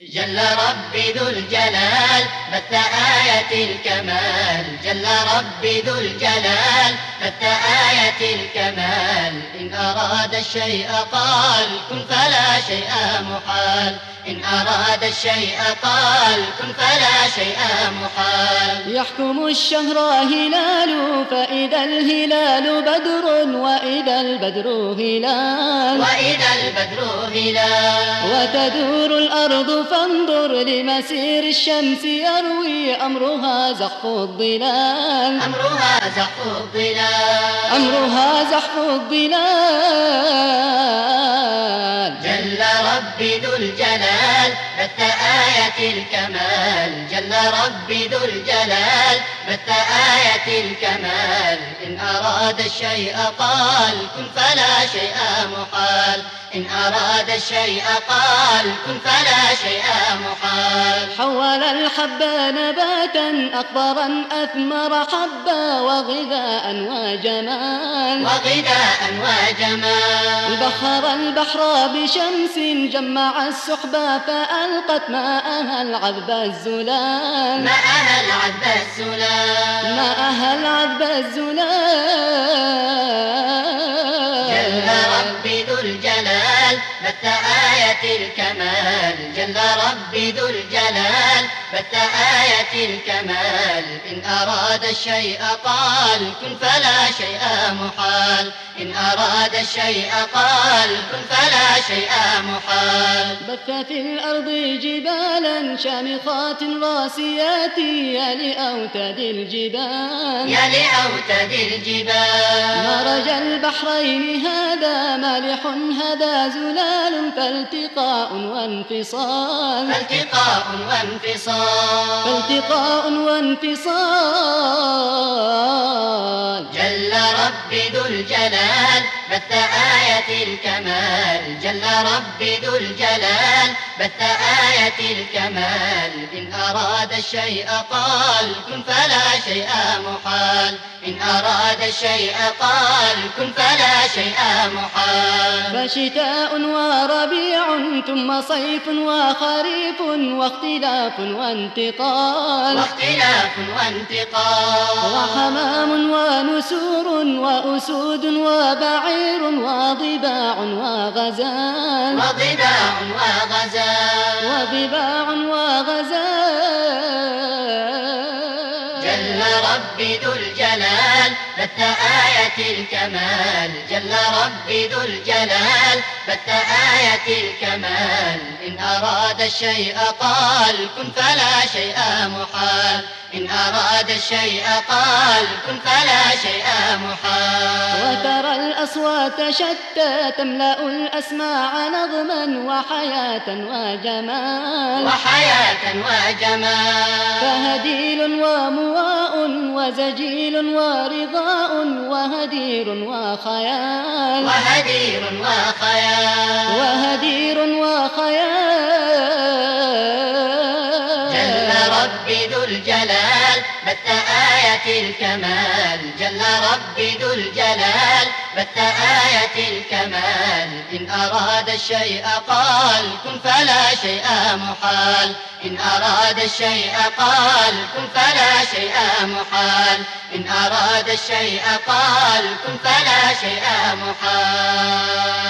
جل ربي ذو الجلال بث آية الكمال؟ جل ربي ذو الجلال بث آية الكمال؟ إن أراد الشيء قال كن فلا شيء محال. إن أراد الشيء قال كن فلا شيء محال. يحكم الشهر هلال فإذا الهلال بدر وإذا البدر هلال. وإذا البدر هلال. وتدور الأرض فانظر لمسير الشمس يروي أمرها زحف الظلال. أمرها زحف الظلال. أمرها زحف الظلال. جل ربي ذو الجلال بث آية الكمال. جل ربي ذو الجلال بث آية الكمال. إن أراد الشيء قال كن فلا شيء محال. إن أراد الشيء قال كن فلا شيء محال. حول الحب نباتا أخضرا أثمر حبا وغذاء وجمال. وغذاء وجمال. بخر البحر بشمس جمع السحب فألقت ماءها العذب الزلال. ماءها العذب الزلال. ماءها العذب الزلال. الجلال بث آية الكمال جل ربي ذو الجلال. بث آية الكمال. إن أراد الشيء قال كن فلا شيء محال. إن أراد الشيء قال كن فلا شيء محال. بث في الأرض جبالا شامخات راسيات يا لأوتاد الجبال. يا لأوتد الجبال. مرج البحرين هذا مالح هذا زلال. فالتقاء وانفصال. فالتقاء وانفصال. فالتقاء وانفصال. جل ربي ذو الجلال بث آية الكمال. جل ربي ذو الجلال بث آية الكمال إن أراد الشيء قال كن فلا شيء محال. إن أراد الشيء قال كن فلا شيء محال. فشتاء وربيع ثم صيف وخريف واختلاف وانتقال. واختلاف وانتقال. وحمام ونسور وأسود وبعير وضباع وغزال. وضباع وغزال. وضباع وغزال جل ربي ذو الجلال بث آية الكمال. جل ربي ذو الجلال بث آية الكمال. إن أراد الشيء قال كن فلا شيء محال. إن أراد الشيء قال كن فلا شيء محال. وترى الأصوات شتى تملأ الأسماع نظما وحياة وجمال. وحياة وجمال. فهديل ومواء وزجيل ورضاء وهدير وخيال. وهدير وخيال. وهدير وخيال. جل ربي ذو الجلال بث آية الكمال. جل ربي ذو الجلال. بث آية الكمال. إن أراد الشيء قال. كن فلا شيء محال. إن أراد الشيء قال. كن فلا شيء محال. إن أراد الشيء قال. كن فلا شيء محال.